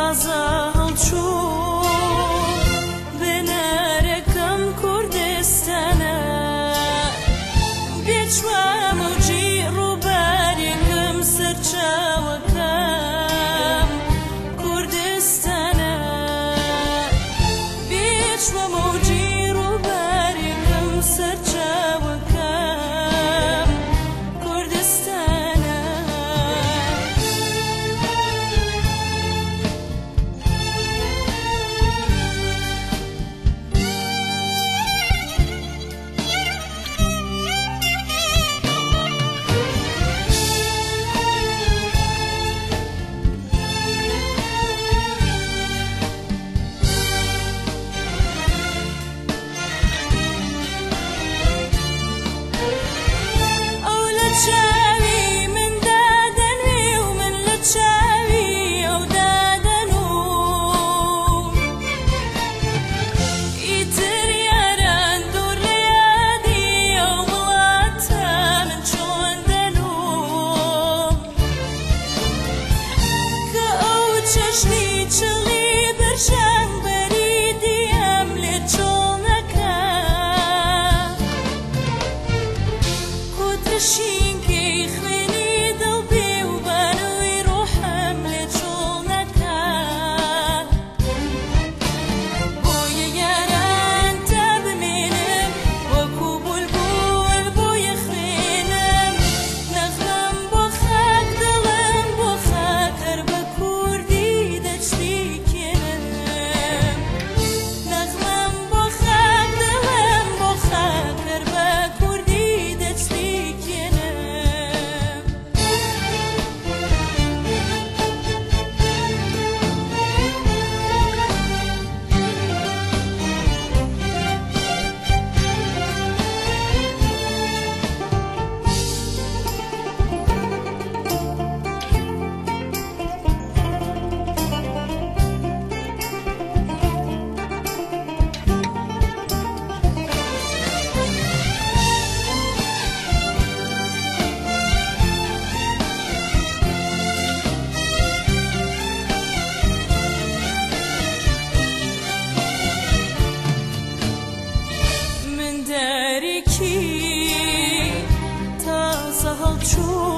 casa. 去，他走出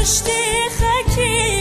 مشتێخەکی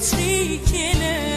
Speaking.